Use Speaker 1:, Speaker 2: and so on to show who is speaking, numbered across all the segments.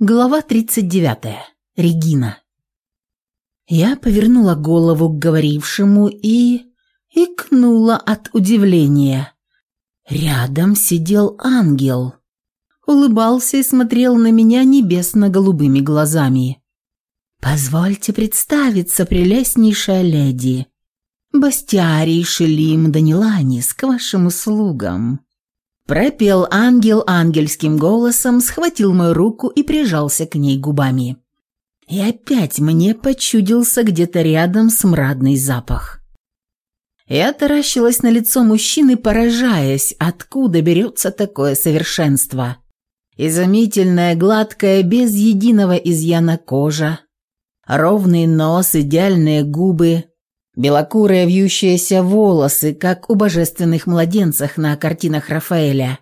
Speaker 1: Глава 39. Регина. Я повернула голову к говорившему и... икнула от удивления. Рядом сидел ангел. Улыбался и смотрел на меня небесно-голубыми глазами. «Позвольте представиться, прелестнейшая леди. Бастиарий Шелим Даниланис к вашим услугам». Пропел ангел ангельским голосом, схватил мою руку и прижался к ней губами. И опять мне почудился где-то рядом смрадный запах. Я таращилась на лицо мужчины, поражаясь, откуда берется такое совершенство. Изумительная, гладкая, без единого изъяна кожа, ровный нос, идеальные губы, белокурые вьющиеся волосы, как у божественных младенцев на картинах Рафаэля,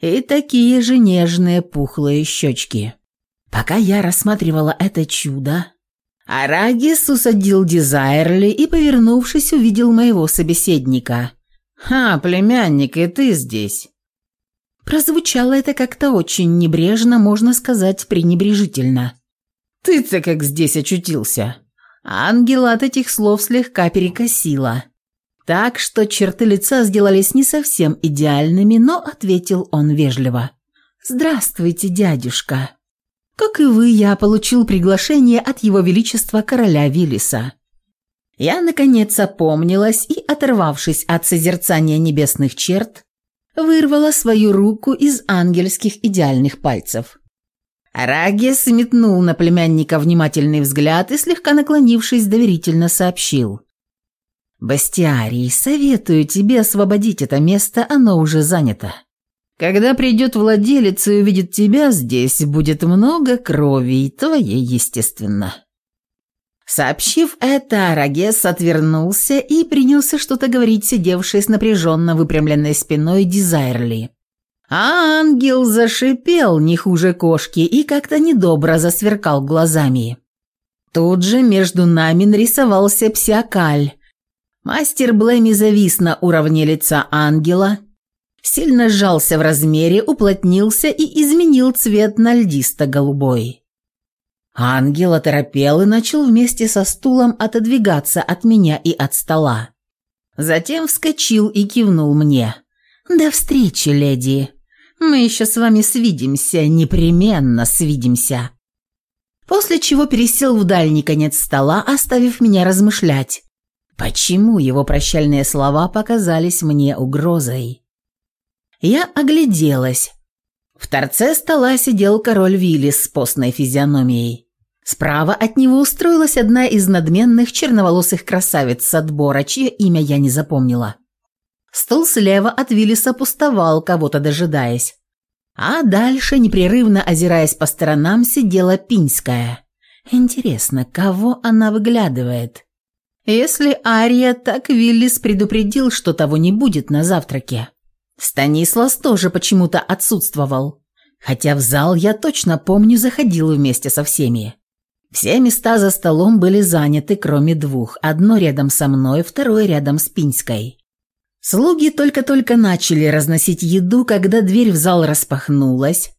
Speaker 1: и такие же нежные пухлые щечки. Пока я рассматривала это чудо, Арагис усадил Дизайрли и, повернувшись, увидел моего собеседника. «Ха, племянник, и ты здесь!» Прозвучало это как-то очень небрежно, можно сказать, пренебрежительно. «Ты-то как здесь очутился?» Ангела от этих слов слегка перекосила. Так что черты лица сделались не совсем идеальными, но ответил он вежливо. «Здравствуйте, дядюшка. Как и вы, я получил приглашение от его величества короля Виллиса». Я, наконец, опомнилась и, оторвавшись от созерцания небесных черт, вырвала свою руку из ангельских идеальных пальцев. Арагис метнул на племянника внимательный взгляд и, слегка наклонившись, доверительно сообщил. «Бастиарий, советую тебе освободить это место, оно уже занято. Когда придет владелец и увидит тебя здесь, будет много крови, и твоей, естественно». Сообщив это, Арагес отвернулся и принялся что-то говорить сидевшись с напряженно выпрямленной спиной Дизайрли а ангел зашипел не хуже кошки и как-то недобро засверкал глазами. Тут же между нами нарисовался псиокаль. Мастер Блэми завис на уровне лица ангела, сильно сжался в размере, уплотнился и изменил цвет на льдисто-голубой. Ангел оторопел и начал вместе со стулом отодвигаться от меня и от стола. Затем вскочил и кивнул мне. «До встречи, леди!» Мы еще с вами свидимся, непременно свидимся». После чего пересел в дальний конец стола, оставив меня размышлять. Почему его прощальные слова показались мне угрозой? Я огляделась. В торце стола сидел король Виллис с постной физиономией. Справа от него устроилась одна из надменных черноволосых красавиц с отбора, чье имя я не запомнила. Стол слева от Виллиса пустовал, кого-то дожидаясь. А дальше, непрерывно озираясь по сторонам, сидела Пинская. Интересно, кого она выглядывает? Если Ария, так Виллис предупредил, что того не будет на завтраке. Станислас тоже почему-то отсутствовал. Хотя в зал, я точно помню, заходил вместе со всеми. Все места за столом были заняты, кроме двух. Одно рядом со мной, второе рядом с Пинской. Слуги только-только начали разносить еду, когда дверь в зал распахнулась,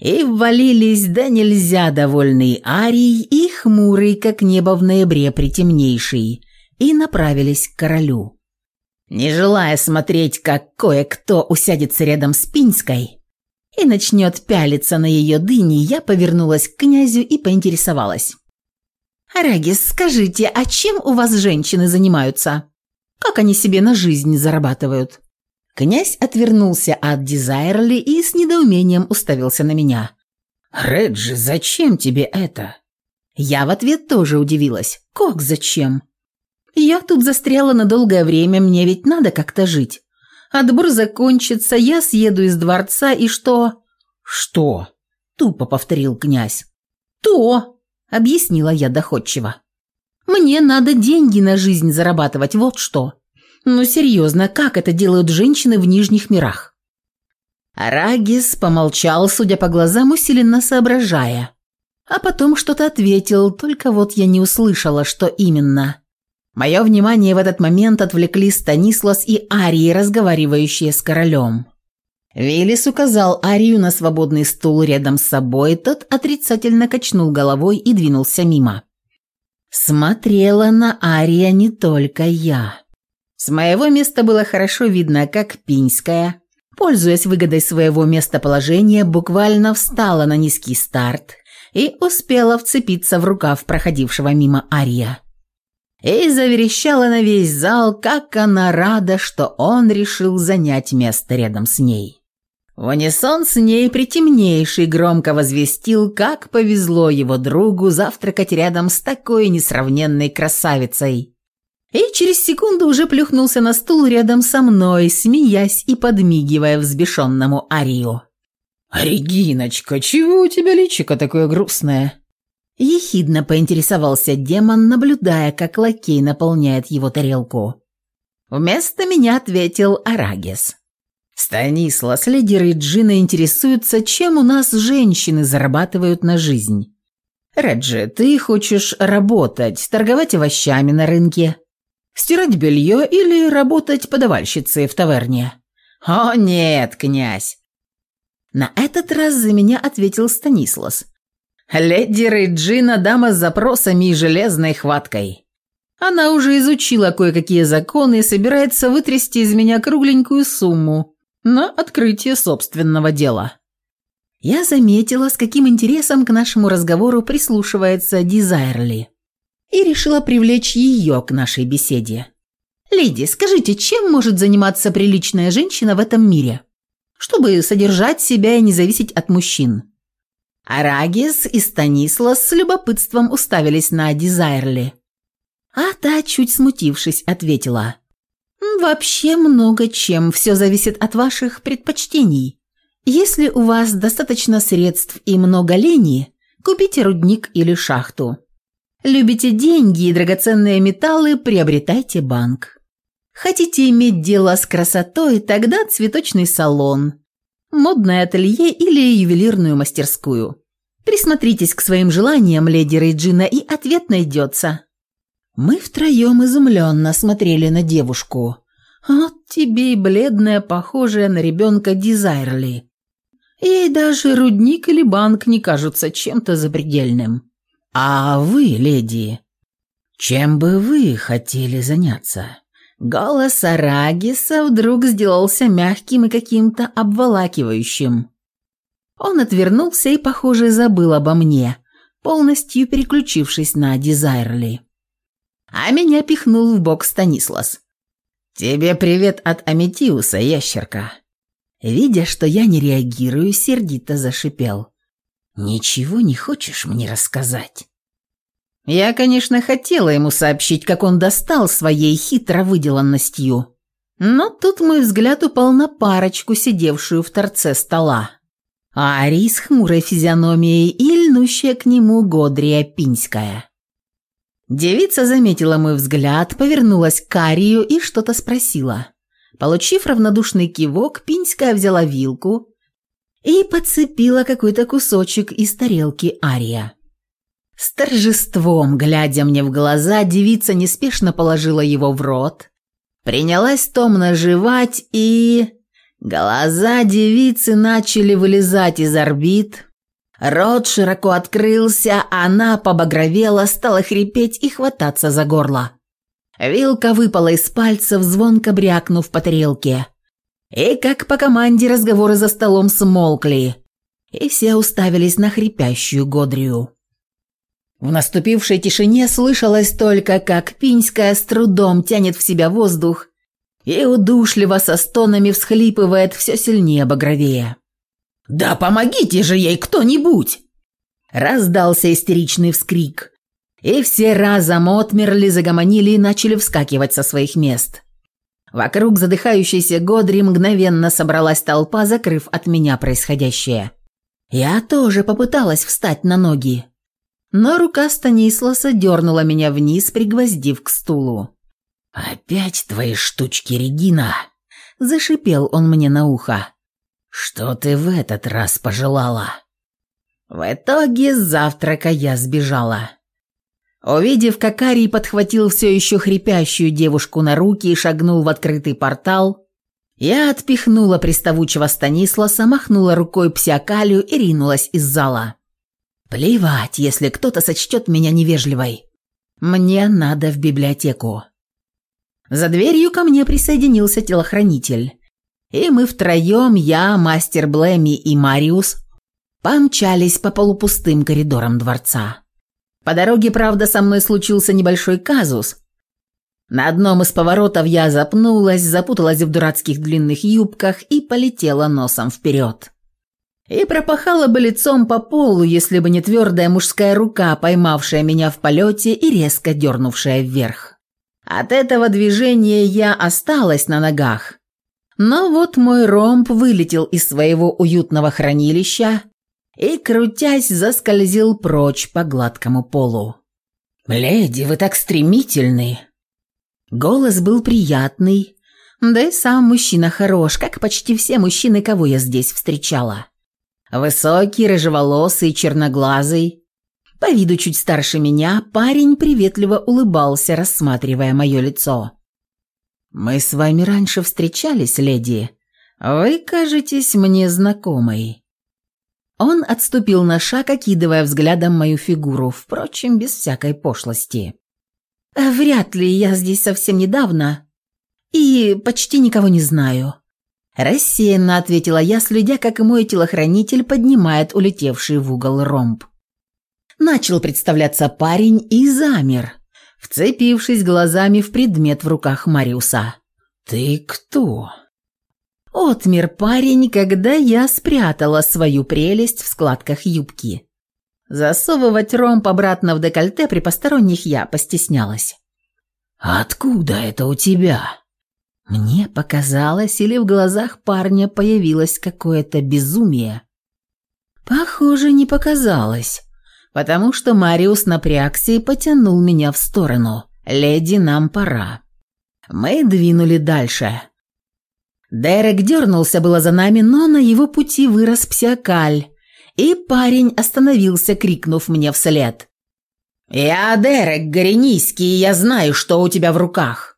Speaker 1: и ввалились да нельзя довольный Арий и хмурый, как небо в ноябре притемнейший, и направились к королю. Не желая смотреть, как кое-кто усядется рядом с Пинской и начнет пялиться на ее дыни, я повернулась к князю и поинтересовалась. «Арагис, скажите, а чем у вас женщины занимаются?» как они себе на жизнь зарабатывают. Князь отвернулся от Дизайрли и с недоумением уставился на меня. «Реджи, зачем тебе это?» Я в ответ тоже удивилась. «Как зачем?» «Я тут застряла на долгое время, мне ведь надо как-то жить. Отбор закончится, я съеду из дворца и что?» «Что?» – тупо повторил князь. «То!» – объяснила я доходчиво. «Мне надо деньги на жизнь зарабатывать, вот что. Ну серьезно, как это делают женщины в нижних мирах? Арагис помолчал, судя по глазам, усиленно соображая. А потом что-то ответил, только вот я не услышала, что именно. Мое внимание в этот момент отвлекли Станислас и Арии, разговаривающие с королем. Велис указал Арию на свободный стул рядом с собой, тот отрицательно качнул головой и двинулся мимо. Смотрела на Ария не только я. С моего места было хорошо видно, как Пинская, пользуясь выгодой своего местоположения, буквально встала на низкий старт и успела вцепиться в рукав проходившего мимо Ария. И заверещала на весь зал, как она рада, что он решил занять место рядом с ней. В унисон с ней притемнейший громко возвестил, как повезло его другу завтракать рядом с такой несравненной красавицей – и через секунду уже плюхнулся на стул рядом со мной, смеясь и подмигивая взбешенному Арио.
Speaker 2: «Региночка, чего у тебя личико такое грустное?»
Speaker 1: Ехидно поинтересовался демон, наблюдая, как лакей наполняет его тарелку. Вместо меня ответил Арагис. «Станислав, лидеры Джина интересуются, чем у нас женщины зарабатывают на жизнь. Реджи, ты хочешь работать, торговать овощами на рынке, стирать белье или работать подавальщицей в таверне. «О нет, князь!» На этот раз за меня ответил Станислас. «Леди Рейджина – дама с запросами и железной хваткой. Она уже изучила кое-какие законы и собирается вытрясти из меня кругленькую сумму на открытие собственного дела». Я заметила, с каким интересом к нашему разговору прислушивается Дизайрли и решила привлечь ее к нашей беседе. «Леди, скажите, чем может заниматься приличная женщина в этом мире, чтобы содержать себя и не зависеть от мужчин?» Арагис и Станислас с любопытством уставились на Дизайрли. А та, чуть смутившись, ответила. «Вообще много чем, все зависит от ваших предпочтений. Если у вас достаточно средств и много лени, купите рудник или шахту. Любите деньги и драгоценные металлы, приобретайте банк. Хотите иметь дело с красотой, тогда цветочный салон, модное ателье или ювелирную мастерскую. Присмотритесь к своим желаниям, леди Рейджина, и ответ найдется. Мы втроем изумленно смотрели на девушку. Вот тебе и бледная, похожая на ребенка Дизайрли. Ей даже рудник или банк не кажутся чем-то запредельным. «А вы, леди, чем бы вы хотели заняться?» Голос Арагиса вдруг сделался мягким и каким-то обволакивающим. Он отвернулся и, похоже, забыл обо мне, полностью переключившись на Дизайрли. А меня пихнул в бок Станислас. «Тебе привет от Аметиуса, ящерка!» Видя, что я не реагирую, сердито зашипел. «Ничего не хочешь мне рассказать?» Я, конечно, хотела ему сообщить, как он достал своей хитро выделанностью. Но тут мой взгляд упал на парочку, сидевшую в торце стола. А Ари с хмурой физиономией и льнущая к нему Годрия Пинская. Девица заметила мой взгляд, повернулась к Арию и что-то спросила. Получив равнодушный кивок, Пинская взяла вилку и подцепила какой-то кусочек из тарелки Ария. С торжеством, глядя мне в глаза, девица неспешно положила его в рот, принялась томно жевать и... Глаза девицы начали вылезать из орбит. Рот широко открылся, она побагровела, стала хрипеть и хвататься за горло. Вилка выпала из пальцев, звонко брякнув по тарелке – и как по команде разговоры за столом смолкли, и все уставились на хрипящую Годрию. В наступившей тишине слышалось только, как Пинская с трудом тянет в себя воздух и удушливо со стонами всхлипывает все сильнее багровее. «Да помогите же ей кто-нибудь!» Раздался истеричный вскрик, и все разом отмерли, загомонили и начали вскакивать со своих мест. Вокруг задыхающейся Годри мгновенно собралась толпа, закрыв от меня происходящее. Я тоже попыталась встать на ноги. Но рука Станисласа дернула меня вниз, пригвоздив к стулу. «Опять твои штучки, Регина!» – зашипел он мне на ухо. «Что ты в этот раз пожелала?» В итоге с завтрака я сбежала. Увидев, как Арий подхватил все еще хрипящую девушку на руки и шагнул в открытый портал, я отпихнула приставучего Станисла, махнула рукой псиакалю и ринулась из зала. «Плевать, если кто-то сочтет меня невежливой. Мне надо в библиотеку». За дверью ко мне присоединился телохранитель. И мы втроем, я, мастер Блэми и Мариус, помчались по полупустым коридорам дворца. По дороге, правда, со мной случился небольшой казус. На одном из поворотов я запнулась, запуталась в дурацких длинных юбках и полетела носом вперед. И пропахала бы лицом по полу, если бы не твердая мужская рука, поймавшая меня в полете и резко дернувшая вверх. От этого движения я осталась на ногах. Но вот мой ромб вылетел из своего уютного хранилища, и, крутясь, заскользил прочь по гладкому полу. «Леди, вы так стремительны!» Голос был приятный, да и сам мужчина хорош, как почти все мужчины, кого я здесь встречала. Высокий, рыжеволосый, черноглазый. По виду чуть старше меня, парень приветливо улыбался, рассматривая мое лицо. «Мы с вами раньше встречались, леди. Вы кажетесь мне знакомой». Он отступил на шаг, окидывая взглядом мою фигуру, впрочем, без всякой пошлости. «Вряд ли, я здесь совсем недавно и почти никого не знаю». Рассеянно ответила я, следя, как мой телохранитель поднимает улетевший в угол ромб. Начал представляться парень и замер, вцепившись глазами в предмет в руках Мариуса. «Ты кто?» Отмер парень, когда я спрятала свою прелесть в складках юбки. Засовывать ромб обратно в декольте при посторонних я постеснялась. «Откуда это у тебя?» Мне показалось, или в глазах парня появилось какое-то безумие. Похоже, не показалось, потому что Мариус напрягся и потянул меня в сторону. «Леди, нам пора». Мы двинули дальше. Дерек дернулся было за нами, но на его пути вырос псиакаль, и парень остановился, крикнув мне вслед. «Я Дерек Горенийский, я знаю, что у тебя в руках.